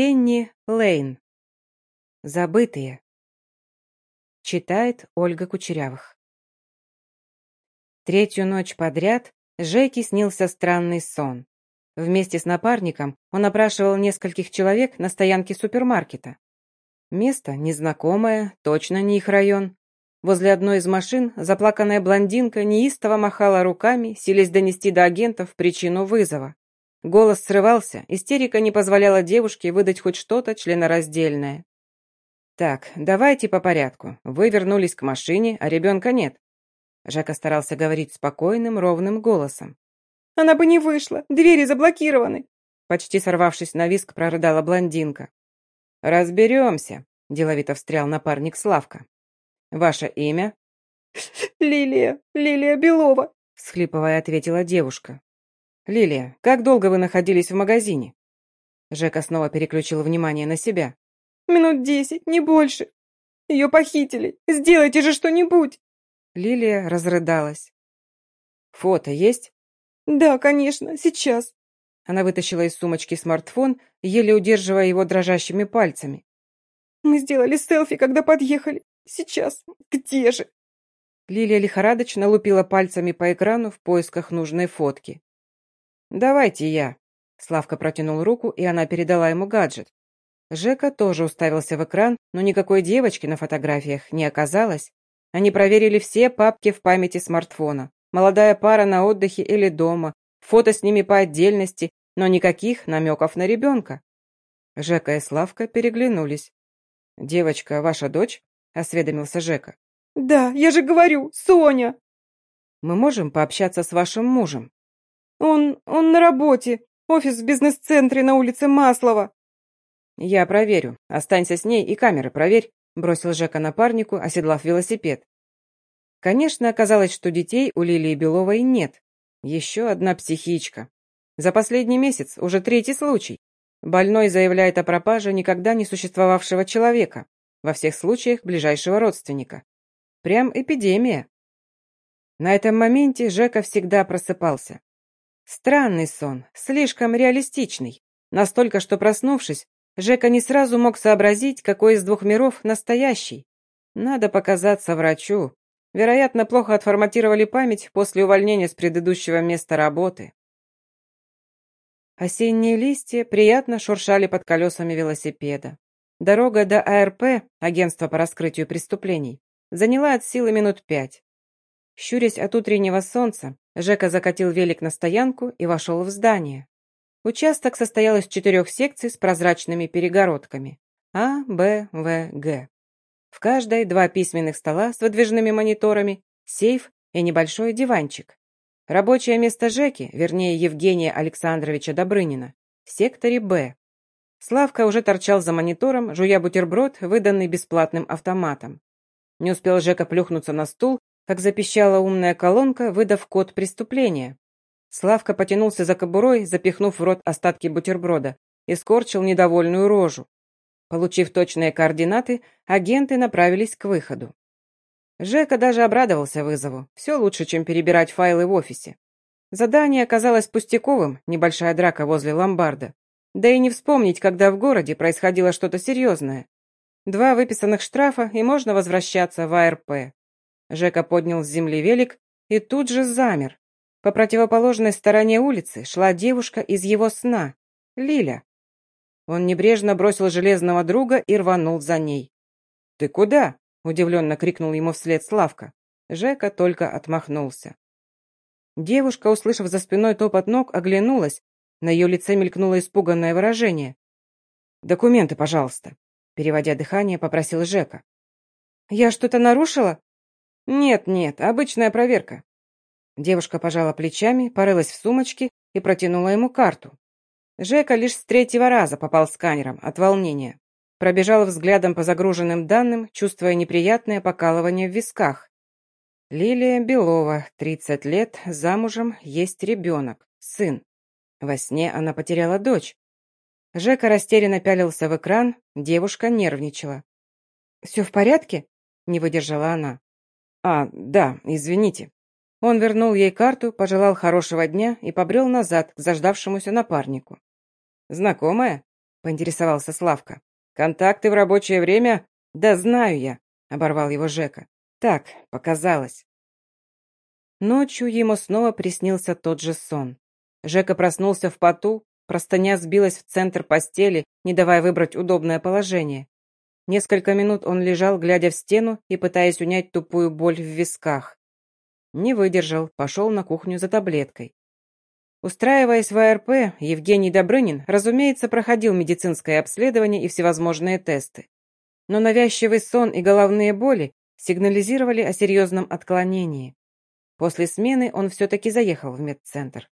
Пенни Лейн. Забытые. Читает Ольга Кучерявых. Третью ночь подряд Жеке снился странный сон. Вместе с напарником он опрашивал нескольких человек на стоянке супермаркета. Место незнакомое, точно не их район. Возле одной из машин заплаканная блондинка неистово махала руками, силясь донести до агентов причину вызова. Голос срывался, истерика не позволяла девушке выдать хоть что-то членораздельное. «Так, давайте по порядку. Вы вернулись к машине, а ребенка нет». Жака старался говорить спокойным, ровным голосом. «Она бы не вышла, двери заблокированы!» Почти сорвавшись на виск, прорыдала блондинка. «Разберемся», – деловито встрял напарник Славка. «Ваше имя?» «Лилия, Лилия Белова», – схлипывая ответила девушка. «Лилия, как долго вы находились в магазине?» Жека снова переключил внимание на себя. «Минут десять, не больше. Ее похитили. Сделайте же что-нибудь!» Лилия разрыдалась. «Фото есть?» «Да, конечно, сейчас». Она вытащила из сумочки смартфон, еле удерживая его дрожащими пальцами. «Мы сделали селфи, когда подъехали. Сейчас. Где же?» Лилия лихорадочно лупила пальцами по экрану в поисках нужной фотки. «Давайте я». Славка протянул руку, и она передала ему гаджет. Жека тоже уставился в экран, но никакой девочки на фотографиях не оказалось. Они проверили все папки в памяти смартфона. Молодая пара на отдыхе или дома, фото с ними по отдельности, но никаких намеков на ребенка. Жека и Славка переглянулись. «Девочка, ваша дочь?» – осведомился Жека. «Да, я же говорю, Соня!» «Мы можем пообщаться с вашим мужем?» «Он... он на работе. Офис в бизнес-центре на улице Маслова». «Я проверю. Останься с ней и камеры проверь», – бросил Жека напарнику, оседлав велосипед. Конечно, оказалось, что детей у Лилии Беловой нет. Еще одна психичка. За последний месяц уже третий случай. Больной заявляет о пропаже никогда не существовавшего человека, во всех случаях ближайшего родственника. Прям эпидемия. На этом моменте Жека всегда просыпался. Странный сон, слишком реалистичный. Настолько, что проснувшись, Жека не сразу мог сообразить, какой из двух миров настоящий. Надо показаться врачу. Вероятно, плохо отформатировали память после увольнения с предыдущего места работы. Осенние листья приятно шуршали под колесами велосипеда. Дорога до АРП, агентства по раскрытию преступлений, заняла от силы минут пять. Щурясь от утреннего солнца, Жека закатил велик на стоянку и вошел в здание. Участок состоял из четырех секций с прозрачными перегородками. А, Б, В, Г. В каждой два письменных стола с выдвижными мониторами, сейф и небольшой диванчик. Рабочее место Жеки, вернее Евгения Александровича Добрынина, в секторе Б. Славка уже торчал за монитором, жуя бутерброд, выданный бесплатным автоматом. Не успел Жека плюхнуться на стул, как запищала умная колонка, выдав код преступления. Славка потянулся за кобурой, запихнув в рот остатки бутерброда, и скорчил недовольную рожу. Получив точные координаты, агенты направились к выходу. Жека даже обрадовался вызову. Все лучше, чем перебирать файлы в офисе. Задание оказалось пустяковым, небольшая драка возле ломбарда. Да и не вспомнить, когда в городе происходило что-то серьезное. Два выписанных штрафа, и можно возвращаться в АРП. Жека поднял с земли велик и тут же замер. По противоположной стороне улицы шла девушка из его сна, Лиля. Он небрежно бросил железного друга и рванул за ней. «Ты куда?» – удивленно крикнул ему вслед Славка. Жека только отмахнулся. Девушка, услышав за спиной топот ног, оглянулась. На ее лице мелькнуло испуганное выражение. «Документы, пожалуйста», – переводя дыхание, попросил Жека. «Я что-то нарушила?» «Нет, нет, обычная проверка». Девушка пожала плечами, порылась в сумочке и протянула ему карту. Жека лишь с третьего раза попал сканером от волнения. Пробежал взглядом по загруженным данным, чувствуя неприятное покалывание в висках. Лилия Белова, 30 лет, замужем, есть ребенок, сын. Во сне она потеряла дочь. Жека растерянно пялился в экран, девушка нервничала. «Все в порядке?» – не выдержала она. «А, да, извините». Он вернул ей карту, пожелал хорошего дня и побрел назад к заждавшемуся напарнику. «Знакомая?» — поинтересовался Славка. «Контакты в рабочее время? Да знаю я», — оборвал его Жека. «Так, показалось». Ночью ему снова приснился тот же сон. Жека проснулся в поту, простыня сбилась в центр постели, не давая выбрать удобное положение. Несколько минут он лежал, глядя в стену и пытаясь унять тупую боль в висках. Не выдержал, пошел на кухню за таблеткой. Устраиваясь в АРП, Евгений Добрынин, разумеется, проходил медицинское обследование и всевозможные тесты. Но навязчивый сон и головные боли сигнализировали о серьезном отклонении. После смены он все-таки заехал в медцентр.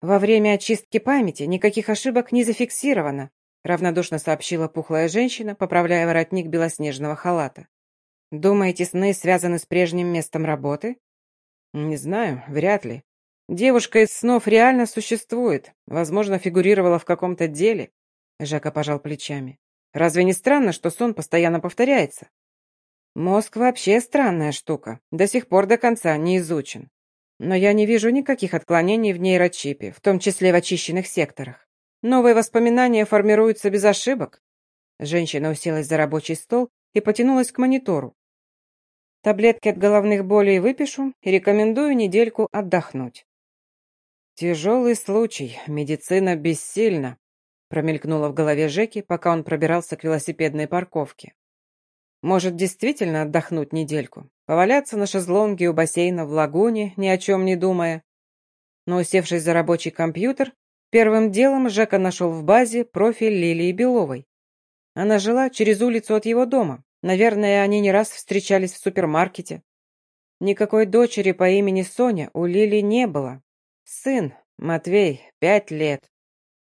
«Во время очистки памяти никаких ошибок не зафиксировано», равнодушно сообщила пухлая женщина, поправляя воротник белоснежного халата. «Думаете, сны связаны с прежним местом работы?» «Не знаю, вряд ли. Девушка из снов реально существует, возможно, фигурировала в каком-то деле». Жака пожал плечами. «Разве не странно, что сон постоянно повторяется?» «Мозг вообще странная штука, до сих пор до конца не изучен. Но я не вижу никаких отклонений в нейрочипе, в том числе в очищенных секторах. Новые воспоминания формируются без ошибок. Женщина уселась за рабочий стол и потянулась к монитору. Таблетки от головных болей выпишу и рекомендую недельку отдохнуть. Тяжелый случай, медицина бессильна, промелькнуло в голове Жеки, пока он пробирался к велосипедной парковке. Может, действительно отдохнуть недельку? Поваляться на шезлонге у бассейна в лагуне, ни о чем не думая? Но, усевшись за рабочий компьютер, первым делом Жека нашел в базе профиль Лилии Беловой. Она жила через улицу от его дома. Наверное, они не раз встречались в супермаркете. Никакой дочери по имени Соня у Лили не было. Сын, Матвей, пять лет.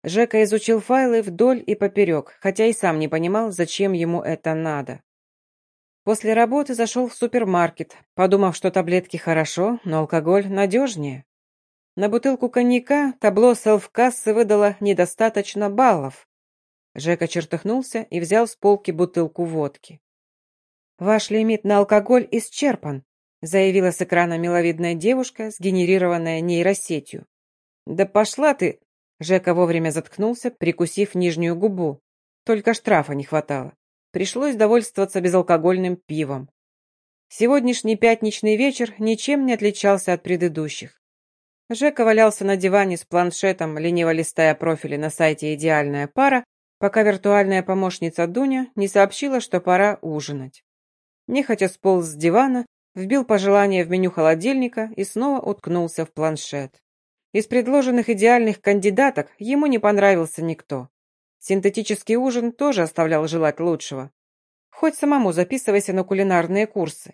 Жека изучил файлы вдоль и поперек, хотя и сам не понимал, зачем ему это надо. После работы зашел в супермаркет, подумав, что таблетки хорошо, но алкоголь надежнее. На бутылку коньяка табло селф-кассы выдало недостаточно баллов. Жека чертыхнулся и взял с полки бутылку водки. «Ваш лимит на алкоголь исчерпан», заявила с экрана миловидная девушка, сгенерированная нейросетью. «Да пошла ты!» Жека вовремя заткнулся, прикусив нижнюю губу. Только штрафа не хватало. Пришлось довольствоваться безалкогольным пивом. Сегодняшний пятничный вечер ничем не отличался от предыдущих. Жека валялся на диване с планшетом, лениво листая профили на сайте «Идеальная пара», пока виртуальная помощница Дуня не сообщила, что пора ужинать. Нехотя сполз с дивана, вбил пожелание в меню холодильника и снова уткнулся в планшет. Из предложенных идеальных кандидаток ему не понравился никто. Синтетический ужин тоже оставлял желать лучшего. Хоть самому записывайся на кулинарные курсы.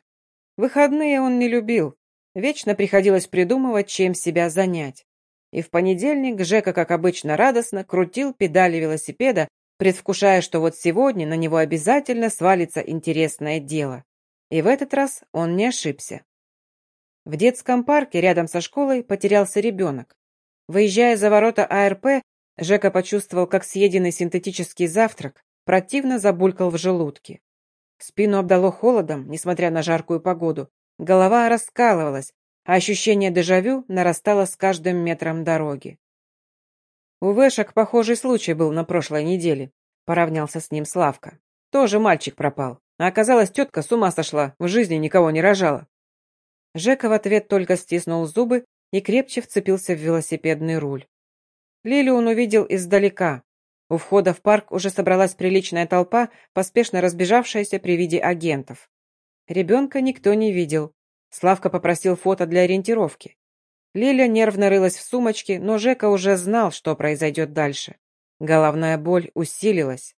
Выходные он не любил. Вечно приходилось придумывать, чем себя занять. И в понедельник Жека, как обычно, радостно крутил педали велосипеда, предвкушая, что вот сегодня на него обязательно свалится интересное дело. И в этот раз он не ошибся. В детском парке рядом со школой потерялся ребенок. Выезжая за ворота АРП, Жека почувствовал, как съеденный синтетический завтрак противно забулькал в желудке. Спину обдало холодом, несмотря на жаркую погоду. Голова раскалывалась, а ощущение дежавю нарастало с каждым метром дороги. У Вэшек похожий случай был на прошлой неделе. Поравнялся с ним Славка. Тоже мальчик пропал. А оказалось, тетка с ума сошла, в жизни никого не рожала. Жека в ответ только стиснул зубы и крепче вцепился в велосипедный руль. Лилю он увидел издалека. У входа в парк уже собралась приличная толпа, поспешно разбежавшаяся при виде агентов. Ребенка никто не видел. Славка попросил фото для ориентировки. Лиля нервно рылась в сумочке, но Жека уже знал, что произойдет дальше. Головная боль усилилась.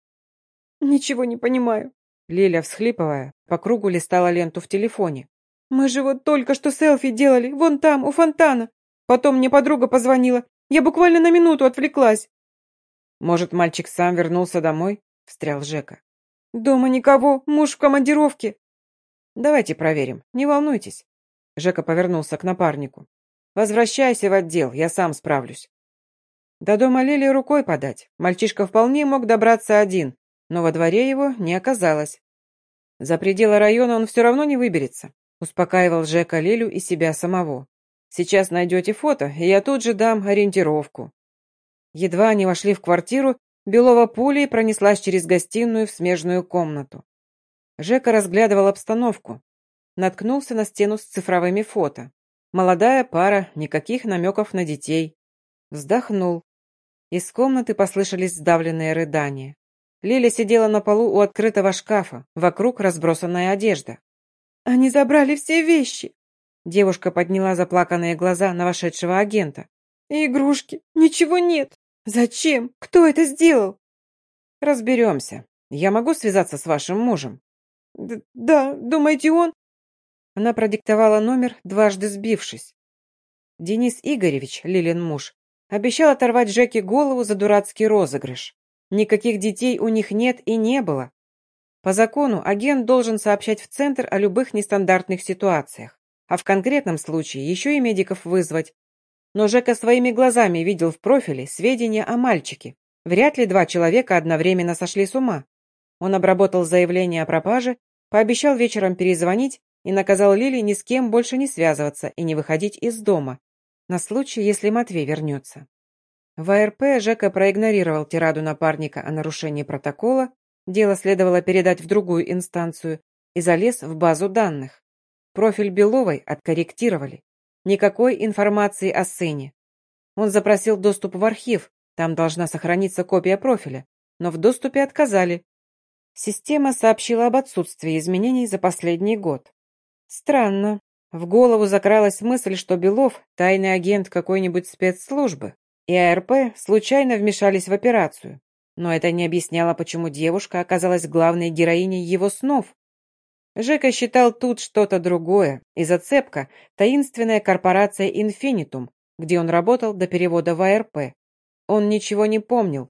«Ничего не понимаю». Лиля, всхлипывая, по кругу листала ленту в телефоне. «Мы же вот только что селфи делали, вон там, у фонтана. Потом мне подруга позвонила. Я буквально на минуту отвлеклась. Может, мальчик сам вернулся домой? Встрял Жека. Дома никого, муж в командировке. Давайте проверим, не волнуйтесь. Жека повернулся к напарнику. Возвращайся в отдел, я сам справлюсь. До дома Лили рукой подать. Мальчишка вполне мог добраться один, но во дворе его не оказалось. За пределы района он все равно не выберется, успокаивал Жека Лилю и себя самого. Сейчас найдете фото, и я тут же дам ориентировку». Едва они вошли в квартиру, Белова пулей пронеслась через гостиную в смежную комнату. Жека разглядывал обстановку. Наткнулся на стену с цифровыми фото. Молодая пара, никаких намеков на детей. Вздохнул. Из комнаты послышались сдавленные рыдания. Лиля сидела на полу у открытого шкафа, вокруг разбросанная одежда. «Они забрали все вещи!» Девушка подняла заплаканные глаза на вошедшего агента. «И игрушки! Ничего нет! Зачем? Кто это сделал?» «Разберемся. Я могу связаться с вашим мужем?» «Да, думаете, он?» Она продиктовала номер, дважды сбившись. Денис Игоревич, Лилин муж, обещал оторвать Жеке голову за дурацкий розыгрыш. Никаких детей у них нет и не было. По закону агент должен сообщать в центр о любых нестандартных ситуациях, а в конкретном случае еще и медиков вызвать. Но Жека своими глазами видел в профиле сведения о мальчике. Вряд ли два человека одновременно сошли с ума. Он обработал заявление о пропаже, пообещал вечером перезвонить и наказал Лили ни с кем больше не связываться и не выходить из дома, на случай, если Матвей вернется. В АРП Жека проигнорировал тираду напарника о нарушении протокола, дело следовало передать в другую инстанцию, и залез в базу данных. Профиль Беловой откорректировали. Никакой информации о сыне. Он запросил доступ в архив, там должна сохраниться копия профиля, но в доступе отказали. Система сообщила об отсутствии изменений за последний год. Странно. В голову закралась мысль, что Белов – тайный агент какой-нибудь спецслужбы, и АРП случайно вмешались в операцию. Но это не объясняло, почему девушка оказалась главной героиней его снов. Жека считал тут что-то другое, и зацепка – таинственная корпорация «Инфинитум», где он работал до перевода в АРП. Он ничего не помнил.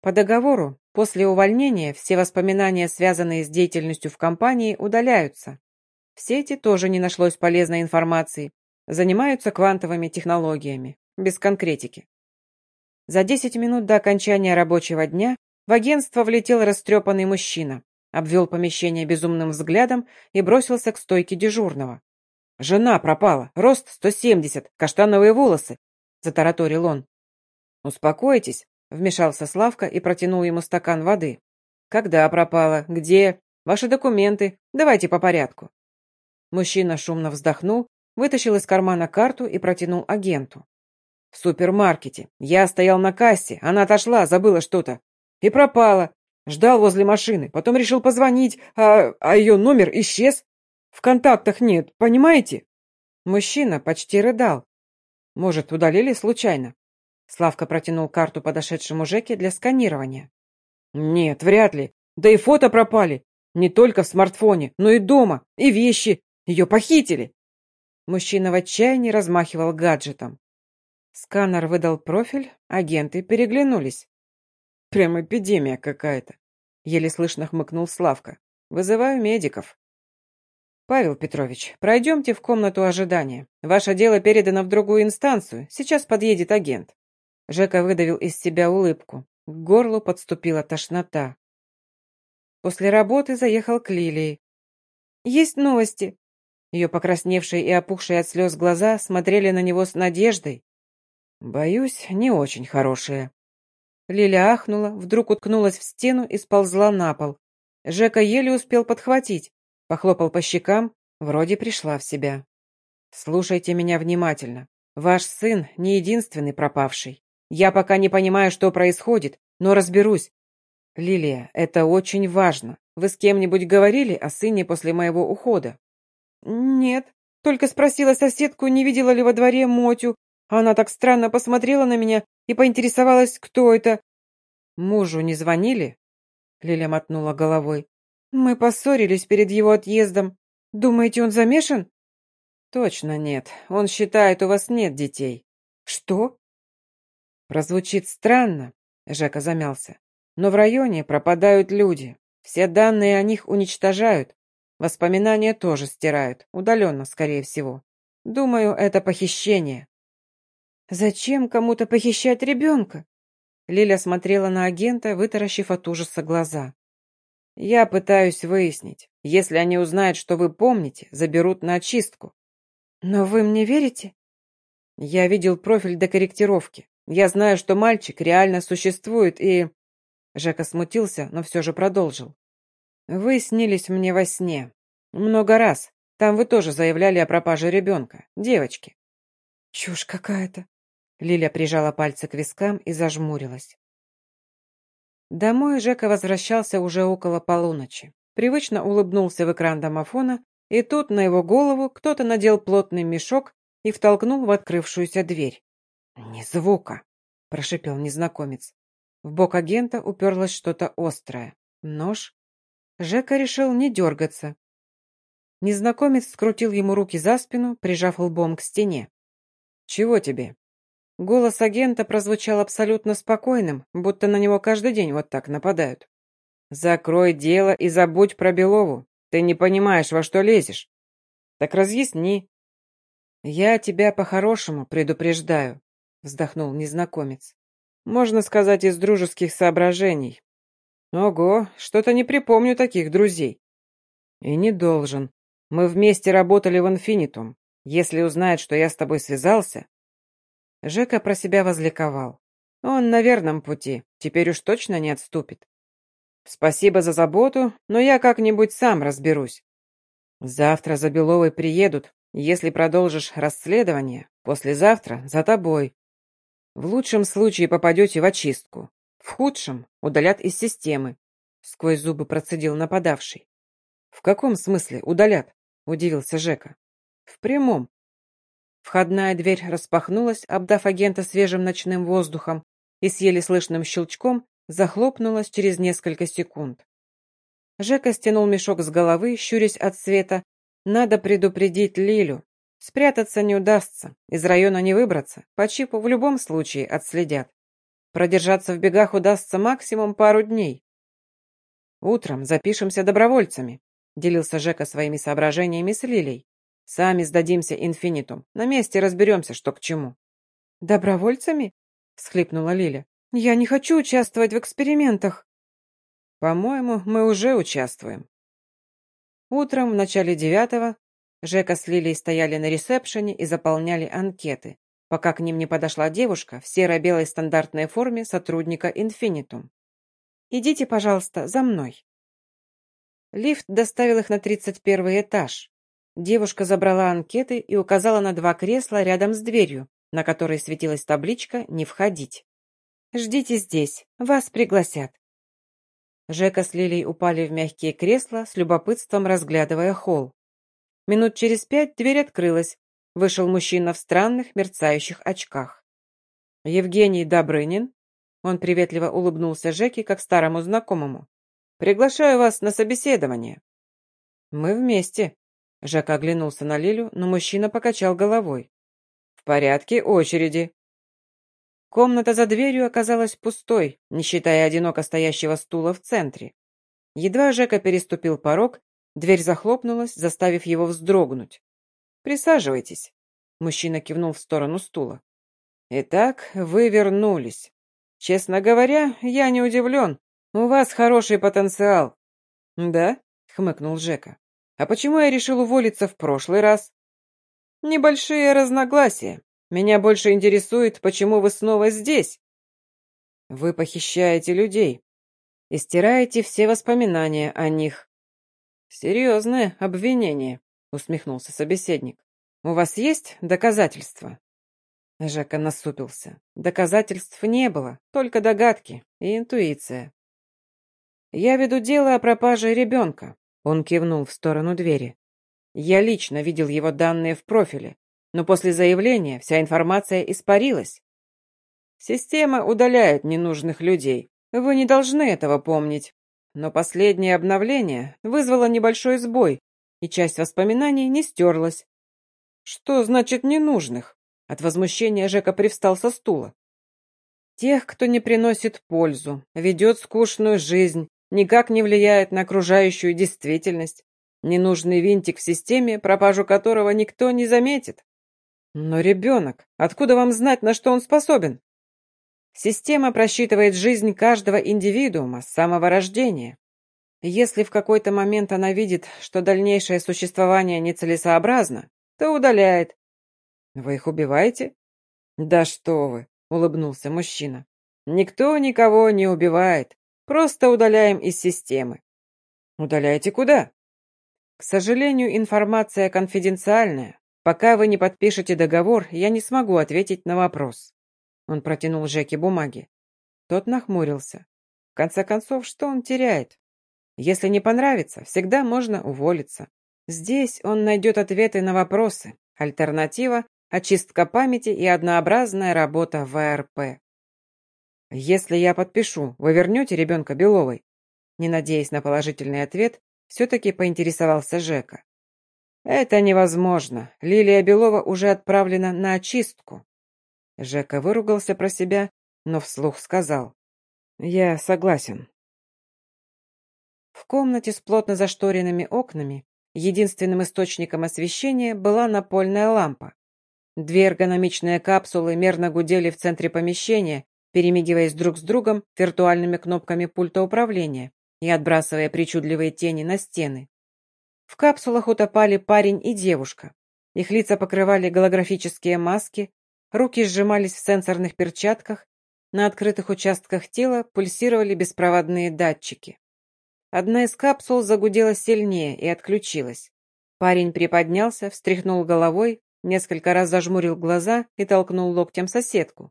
По договору, после увольнения, все воспоминания, связанные с деятельностью в компании, удаляются. В сети тоже не нашлось полезной информации. Занимаются квантовыми технологиями, без конкретики. За 10 минут до окончания рабочего дня в агентство влетел растрепанный мужчина, обвел помещение безумным взглядом и бросился к стойке дежурного. «Жена пропала, рост 170, каштановые волосы», — затараторил он. «Успокойтесь», — вмешался Славка и протянул ему стакан воды. «Когда пропала? Где? Ваши документы? Давайте по порядку». Мужчина шумно вздохнул, вытащил из кармана карту и протянул агенту. В супермаркете. Я стоял на кассе, она отошла, забыла что-то. И пропала. Ждал возле машины, потом решил позвонить, а, а ее номер исчез. В контактах нет, понимаете? Мужчина почти рыдал. Может, удалили случайно? Славка протянул карту подошедшему Жеке для сканирования. Нет, вряд ли. Да и фото пропали. Не только в смартфоне, но и дома, и вещи. Ее похитили. Мужчина в отчаянии размахивал гаджетом. Сканер выдал профиль, агенты переглянулись. Прям эпидемия какая-то. Еле слышно хмыкнул Славка. Вызываю медиков. Павел Петрович, пройдемте в комнату ожидания. Ваше дело передано в другую инстанцию. Сейчас подъедет агент. Жека выдавил из себя улыбку. К горлу подступила тошнота. После работы заехал к Лилии. «Есть новости!» Ее покрасневшие и опухшие от слез глаза смотрели на него с надеждой. Боюсь, не очень хорошие. Лиля ахнула, вдруг уткнулась в стену и сползла на пол. Жека еле успел подхватить, похлопал по щекам, вроде пришла в себя. Слушайте меня внимательно. Ваш сын не единственный пропавший. Я пока не понимаю, что происходит, но разберусь. Лилия, это очень важно. Вы с кем-нибудь говорили о сыне после моего ухода? Нет, только спросила соседку, не видела ли во дворе Мотю, она так странно посмотрела на меня и поинтересовалась, кто это. «Мужу не звонили?» Лиля мотнула головой. «Мы поссорились перед его отъездом. Думаете, он замешан?» «Точно нет. Он считает, у вас нет детей». «Что?» «Прозвучит странно», — Жека замялся. «Но в районе пропадают люди. Все данные о них уничтожают. Воспоминания тоже стирают, удаленно, скорее всего. Думаю, это похищение». Зачем кому-то похищать ребенка? Лиля смотрела на агента, вытаращив от ужаса глаза. Я пытаюсь выяснить. Если они узнают, что вы помните, заберут на очистку. Но вы мне верите? Я видел профиль до корректировки. Я знаю, что мальчик реально существует и... Жека смутился, но все же продолжил. «Вы снились мне во сне. Много раз. Там вы тоже заявляли о пропаже ребенка, девочки». «Чушь какая-то». Лиля прижала пальцы к вискам и зажмурилась. Домой Жека возвращался уже около полуночи. Привычно улыбнулся в экран домофона, и тут на его голову кто-то надел плотный мешок и втолкнул в открывшуюся дверь. «Ни звука!» – прошипел незнакомец. В бок агента уперлось что-то острое. Нож. Жека решил не дергаться. Незнакомец скрутил ему руки за спину, прижав лбом к стене. «Чего тебе?» Голос агента прозвучал абсолютно спокойным, будто на него каждый день вот так нападают. «Закрой дело и забудь про Белову. Ты не понимаешь, во что лезешь. Так разъясни». «Я тебя по-хорошему предупреждаю», — вздохнул незнакомец. Можно сказать, из дружеских соображений. Ого, что-то не припомню таких друзей. И не должен. Мы вместе работали в Инфинитум. Если узнает, что я с тобой связался... Жека про себя возликовал. Он на верном пути, теперь уж точно не отступит. Спасибо за заботу, но я как-нибудь сам разберусь. Завтра за Беловой приедут. Если продолжишь расследование, послезавтра за тобой. В лучшем случае попадете в очистку. В худшем удалят из системы. Сквозь зубы процедил нападавший. В каком смысле удалят? Удивился Жека. В прямом. Входная дверь распахнулась, обдав агента свежим ночным воздухом, и с еле слышным щелчком захлопнулась через несколько секунд. Жека стянул мешок с головы, щурясь от света. Надо предупредить Лилю. Спрятаться не удастся, из района не выбраться, по чипу в любом случае отследят. Продержаться в бегах удастся максимум пару дней. Утром запишемся добровольцами, делился Жека своими соображениями с Лилей. Сами сдадимся инфинитум, на месте разберемся, что к чему. Добровольцами? всхлипнула Лиля. Я не хочу участвовать в экспериментах. По-моему, мы уже участвуем. Утром в начале девятого Жека с Лилией стояли на ресепшене и заполняли анкеты, пока к ним не подошла девушка в серо-белой стандартной форме сотрудника Инфинитум. «Идите, пожалуйста, за мной». Лифт доставил их на 31 этаж. Девушка забрала анкеты и указала на два кресла рядом с дверью, на которой светилась табличка «Не входить». «Ждите здесь, вас пригласят». Жека с Лилией упали в мягкие кресла, с любопытством разглядывая холл. Минут через пять дверь открылась. Вышел мужчина в странных, мерцающих очках. «Евгений Добрынин?» Он приветливо улыбнулся Жеке, как старому знакомому. «Приглашаю вас на собеседование». «Мы вместе». Жека оглянулся на Лилю, но мужчина покачал головой. «В порядке очереди». Комната за дверью оказалась пустой, не считая одиноко стоящего стула в центре. Едва Жека переступил порог, Дверь захлопнулась, заставив его вздрогнуть. «Присаживайтесь», — мужчина кивнул в сторону стула. «Итак, вы вернулись. Честно говоря, я не удивлен. У вас хороший потенциал». «Да?» — хмыкнул Жека. «А почему я решил уволиться в прошлый раз?» «Небольшие разногласия. Меня больше интересует, почему вы снова здесь». «Вы похищаете людей и стираете все воспоминания о них. «Серьезное обвинение», — усмехнулся собеседник. «У вас есть доказательства?» Жека насупился. Доказательств не было, только догадки и интуиция. «Я веду дело о пропаже ребенка», — он кивнул в сторону двери. «Я лично видел его данные в профиле, но после заявления вся информация испарилась. Система удаляет ненужных людей. Вы не должны этого помнить. Но последнее обновление вызвало небольшой сбой, и часть воспоминаний не стерлась. «Что значит ненужных?» От возмущения Жека привстал со стула. «Тех, кто не приносит пользу, ведет скучную жизнь, никак не влияет на окружающую действительность. Ненужный винтик в системе, пропажу которого никто не заметит. Но ребенок, откуда вам знать, на что он способен? Система просчитывает жизнь каждого индивидуума с самого рождения. Если в какой-то момент она видит, что дальнейшее существование нецелесообразно, то удаляет. Вы их убиваете? Да что вы, улыбнулся мужчина. Никто никого не убивает. Просто удаляем из системы. Удаляете куда? К сожалению, информация конфиденциальная. Пока вы не подпишете договор, я не смогу ответить на вопрос. Он протянул Жеке бумаги. Тот нахмурился. В конце концов, что он теряет? Если не понравится, всегда можно уволиться. Здесь он найдет ответы на вопросы. Альтернатива – очистка памяти и однообразная работа в АРП. «Если я подпишу, вы вернете ребенка Беловой?» Не надеясь на положительный ответ, все-таки поинтересовался Жека. «Это невозможно. Лилия Белова уже отправлена на очистку». Жека выругался про себя, но вслух сказал. «Я согласен». В комнате с плотно зашторенными окнами единственным источником освещения была напольная лампа. Две эргономичные капсулы мерно гудели в центре помещения, перемигиваясь друг с другом виртуальными кнопками пульта управления и отбрасывая причудливые тени на стены. В капсулах утопали парень и девушка. Их лица покрывали голографические маски, руки сжимались в сенсорных перчатках, на открытых участках тела пульсировали беспроводные датчики. Одна из капсул загудела сильнее и отключилась. Парень приподнялся, встряхнул головой, несколько раз зажмурил глаза и толкнул локтем соседку.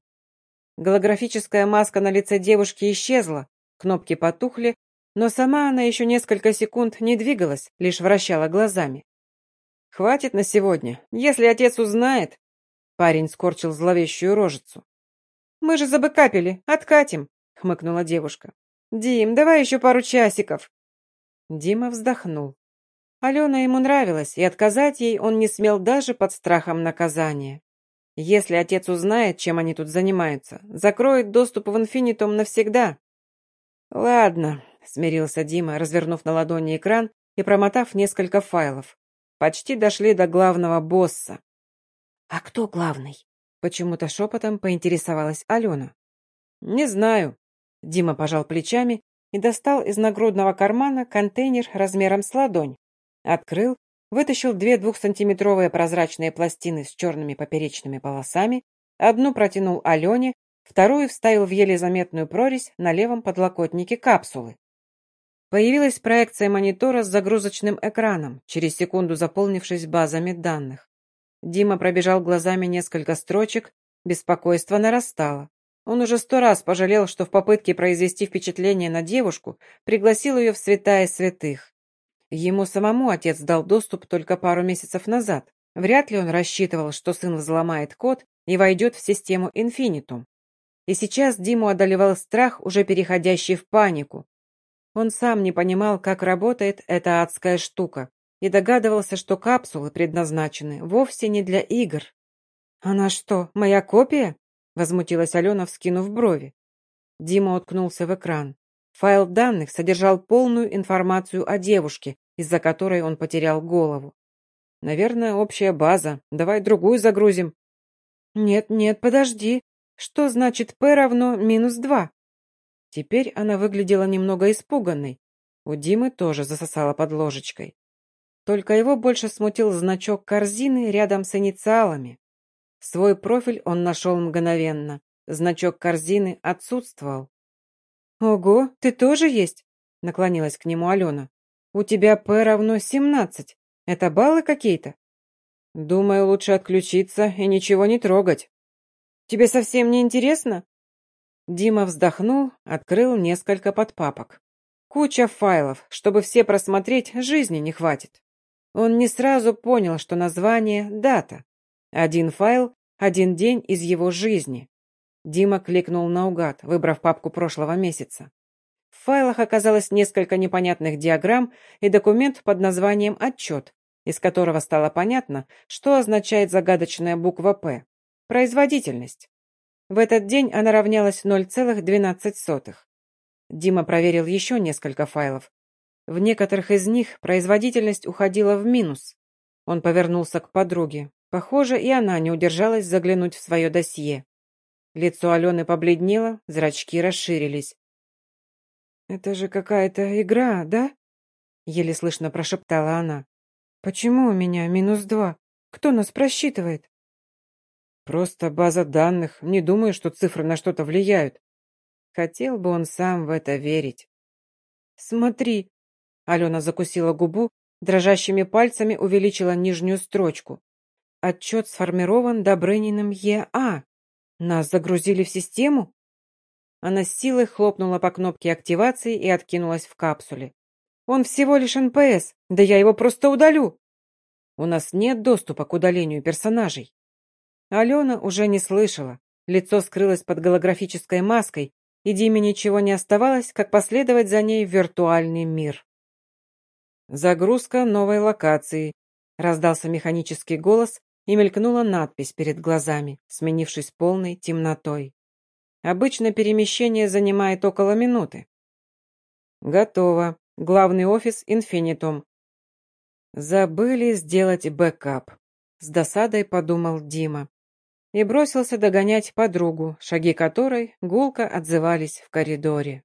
Голографическая маска на лице девушки исчезла, кнопки потухли, но сама она еще несколько секунд не двигалась, лишь вращала глазами. «Хватит на сегодня. Если отец узнает...» Парень скорчил зловещую рожицу. «Мы же забыкапили. Откатим», — хмыкнула девушка. «Дим, давай еще пару часиков». Дима вздохнул. Алена ему нравилась, и отказать ей он не смел даже под страхом наказания. Если отец узнает, чем они тут занимаются, закроет доступ в инфинитум навсегда. Ладно, смирился Дима, развернув на ладони экран и промотав несколько файлов. Почти дошли до главного босса. А кто главный? Почему-то шепотом поинтересовалась Алена. Не знаю. Дима пожал плечами и достал из нагрудного кармана контейнер размером с ладонь. Открыл вытащил две двухсантиметровые прозрачные пластины с черными поперечными полосами, одну протянул Алене, вторую вставил в еле заметную прорезь на левом подлокотнике капсулы. Появилась проекция монитора с загрузочным экраном, через секунду заполнившись базами данных. Дима пробежал глазами несколько строчек, беспокойство нарастало. Он уже сто раз пожалел, что в попытке произвести впечатление на девушку пригласил ее в святая святых. Ему самому отец дал доступ только пару месяцев назад. Вряд ли он рассчитывал, что сын взломает код и войдет в систему Инфинитум. И сейчас Диму одолевал страх, уже переходящий в панику. Он сам не понимал, как работает эта адская штука, и догадывался, что капсулы предназначены вовсе не для игр. «Она что, моя копия?» — возмутилась Алена, вскинув брови. Дима уткнулся в экран. Файл данных содержал полную информацию о девушке, из-за которой он потерял голову. Наверное, общая база. Давай другую загрузим. Нет, нет, подожди. Что значит P равно минус два? Теперь она выглядела немного испуганной. У Димы тоже засосала под ложечкой. Только его больше смутил значок корзины рядом с инициалами. Свой профиль он нашел мгновенно. Значок корзины отсутствовал. «Ого, ты тоже есть?» — наклонилась к нему Алена. «У тебя П равно семнадцать. Это баллы какие-то?» «Думаю, лучше отключиться и ничего не трогать». «Тебе совсем не интересно?» Дима вздохнул, открыл несколько подпапок. Куча файлов, чтобы все просмотреть, жизни не хватит. Он не сразу понял, что название — дата. Один файл — один день из его жизни. Дима кликнул наугад, выбрав папку прошлого месяца. В файлах оказалось несколько непонятных диаграмм и документ под названием «Отчет», из которого стало понятно, что означает загадочная буква «П» – производительность. В этот день она равнялась 0,12. Дима проверил еще несколько файлов. В некоторых из них производительность уходила в минус. Он повернулся к подруге. Похоже, и она не удержалась заглянуть в свое досье. Лицо Алены побледнело, зрачки расширились. «Это же какая-то игра, да?» Еле слышно прошептала она. «Почему у меня минус два? Кто нас просчитывает?» «Просто база данных. Не думаю, что цифры на что-то влияют». Хотел бы он сам в это верить. «Смотри!» Алена закусила губу, дрожащими пальцами увеличила нижнюю строчку. Отчет сформирован Добрыниным ЕА. Нас загрузили в систему? Она с силой хлопнула по кнопке активации и откинулась в капсуле. Он всего лишь НПС, да я его просто удалю. У нас нет доступа к удалению персонажей. Алена уже не слышала. Лицо скрылось под голографической маской, и Диме ничего не оставалось, как последовать за ней в виртуальный мир. «Загрузка новой локации», — раздался механический голос, и мелькнула надпись перед глазами, сменившись полной темнотой. Обычно перемещение занимает около минуты. «Готово. Главный офис Инфинитум». «Забыли сделать бэкап», — с досадой подумал Дима и бросился догонять подругу, шаги которой гулко отзывались в коридоре.